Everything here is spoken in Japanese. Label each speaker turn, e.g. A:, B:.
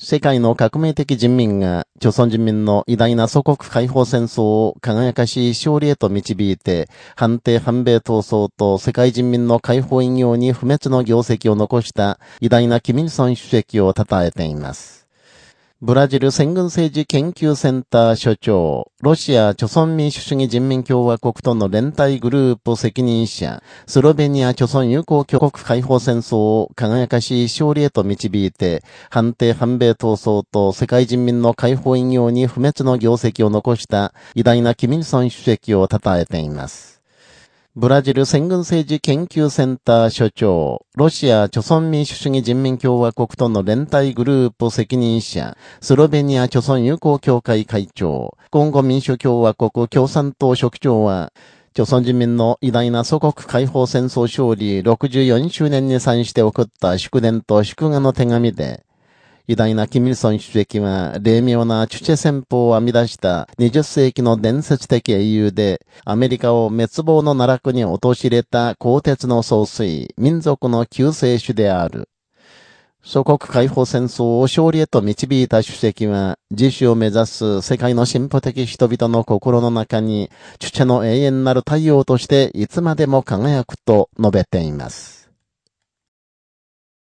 A: 世界の革命的人民が、朝鮮人民の偉大な祖国解放戦争を輝かしい勝利へと導いて、反帝反米闘争と世界人民の解放引用に不滅の業績を残した偉大なキミルソン主席を称えています。ブラジル戦軍政治研究センター所長、ロシア朝鮮民主主義人民共和国との連帯グループ責任者、スロベニア朝鮮友好挙国解放戦争を輝かしい勝利へと導いて、反帝反米闘争と世界人民の解放引用に不滅の業績を残した偉大なキミルソン主席を称えています。ブラジル戦軍政治研究センター所長、ロシア朝鮮民主主義人民共和国との連帯グループ責任者、スロベニア朝鮮友好協会会長、今後民主共和国共産党職長は、朝鮮人民の偉大な祖国解放戦争勝利64周年に際して送った祝電と祝賀の手紙で、偉大なキミルソン主席は、霊妙なチュチェ戦法を編み出した20世紀の伝説的英雄で、アメリカを滅亡の奈落に陥れた鋼鉄の総帥、民族の救世主である。祖国解放戦争を勝利へと導いた主席は、自主を目指す世界の進歩的人々の心の中に、チュチェの永遠なる太陽としていつまでも輝くと述べています。